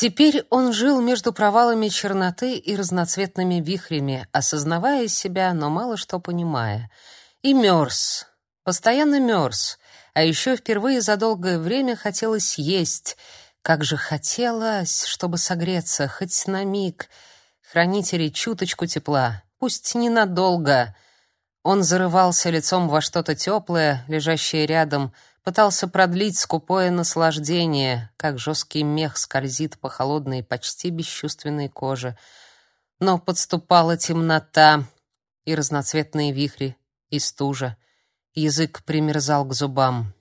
Теперь он жил между провалами черноты и разноцветными вихрями, осознавая себя, но мало что понимая. И мерз, постоянно мерз, а еще впервые за долгое время хотелось есть. Как же хотелось, чтобы согреться, хоть на миг. Хранители чуточку тепла, пусть ненадолго. Он зарывался лицом во что-то теплое, лежащее рядом, пытался продлить скупое наслаждение, как жесткий мех скользит по холодной, почти бесчувственной коже. Но подступала темнота и разноцветные вихри, и стужа. Язык примерзал к зубам.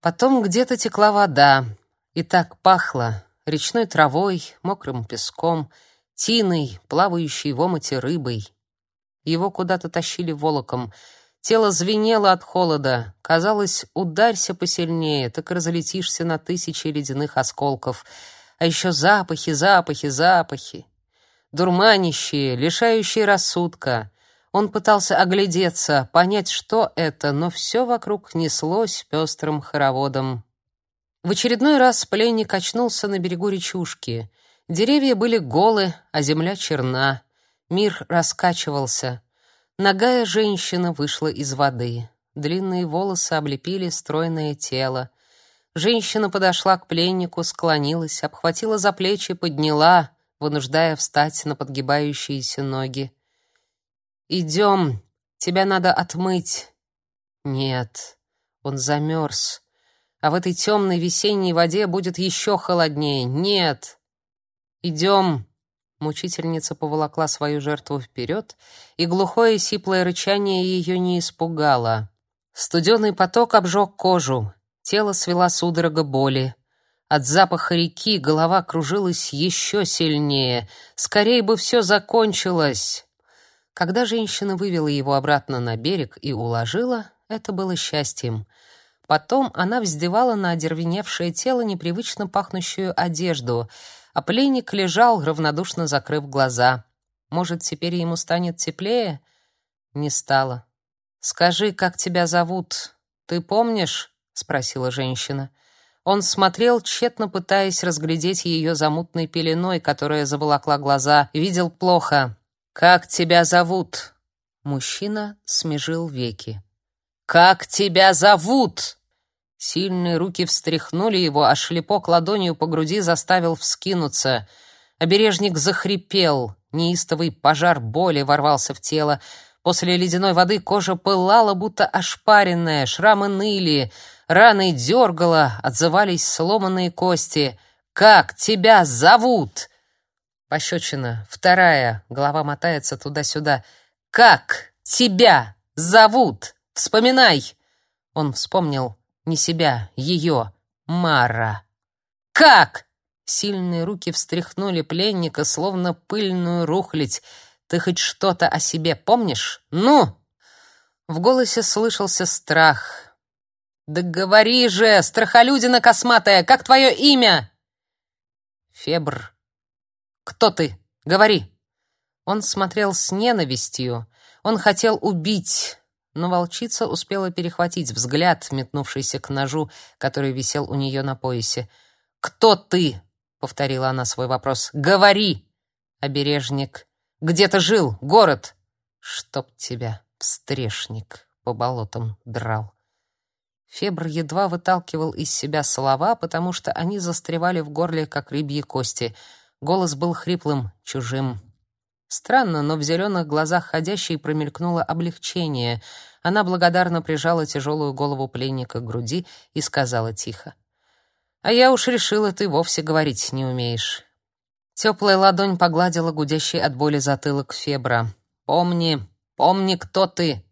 Потом где-то текла вода, и так пахло речной травой, мокрым песком, тиной, плавающей в омуте рыбой. Его куда-то тащили волоком — Тело звенело от холода. Казалось, ударься посильнее, так разлетишься на тысячи ледяных осколков. А еще запахи, запахи, запахи. Дурманящие, лишающие рассудка. Он пытался оглядеться, понять, что это, но все вокруг неслось пестрым хороводом. В очередной раз пленник очнулся на берегу речушки. Деревья были голы, а земля черна. Мир раскачивался. Нагая женщина вышла из воды. Длинные волосы облепили стройное тело. Женщина подошла к пленнику, склонилась, обхватила за плечи, подняла, вынуждая встать на подгибающиеся ноги. «Идем, тебя надо отмыть». «Нет, он замерз, а в этой темной весенней воде будет еще холоднее. Нет, идем». Мучительница поволокла свою жертву вперед, и глухое сиплое рычание ее не испугало. Студеный поток обжег кожу, тело свело судорога боли. От запаха реки голова кружилась еще сильнее. Скорее бы все закончилось. Когда женщина вывела его обратно на берег и уложила, это было счастьем. Потом она вздевала на одервеневшее тело непривычно пахнущую одежду — а пленник лежал, равнодушно закрыв глаза. Может, теперь ему станет теплее? Не стало. «Скажи, как тебя зовут? Ты помнишь?» — спросила женщина. Он смотрел, тщетно пытаясь разглядеть ее замутной пеленой, которая заволокла глаза, видел плохо. «Как тебя зовут?» Мужчина смежил веки. «Как тебя зовут?» Сильные руки встряхнули его, а шлепок ладонью по груди заставил вскинуться. Обережник захрипел, неистовый пожар боли ворвался в тело. После ледяной воды кожа пылала, будто ошпаренная, шрамы ныли, раны дергало, отзывались сломанные кости. «Как тебя зовут?» Пощечина, вторая, голова мотается туда-сюда. «Как тебя зовут? Вспоминай!» Он вспомнил, не себя, ее, Мара. «Как?» Сильные руки встряхнули пленника, словно пыльную рухлядь. «Ты хоть что-то о себе помнишь? Ну!» В голосе слышался страх. «Да говори же, страхолюдина косматая, как твое имя?» «Фебр». «Кто ты? Говори». Он смотрел с ненавистью. Он хотел убить, но волчица успела перехватить взгляд, метнувшийся к ножу, который висел у нее на поясе. «Кто ты?» — повторила она свой вопрос. «Говори!» «Обережник. Где ты жил? Город?» «Чтоб тебя, встрешник!» — по болотам драл. Фебр едва выталкивал из себя слова, потому что они застревали в горле, как рыбьи кости. Голос был хриплым, чужим. Странно, но в зеленых глазах ходящей промелькнуло облегчение. Она благодарно прижала тяжелую голову пленника к груди и сказала тихо. «А я уж решила, ты вовсе говорить не умеешь». Теплая ладонь погладила гудящий от боли затылок Фебра. «Помни, помни, кто ты!»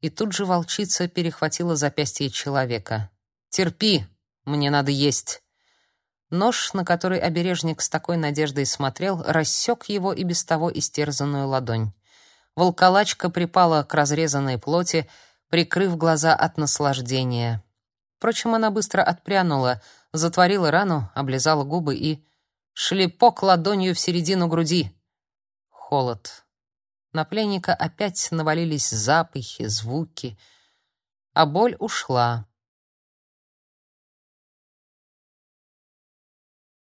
И тут же волчица перехватила запястье человека. «Терпи, мне надо есть». Нож, на который обережник с такой надеждой смотрел, рассек его и без того истерзанную ладонь. Волколачка припала к разрезанной плоти, прикрыв глаза от наслаждения. Впрочем, она быстро отпрянула, затворила рану, облизала губы и... Шлепок ладонью в середину груди. Холод. На пленника опять навалились запахи, звуки, а боль ушла.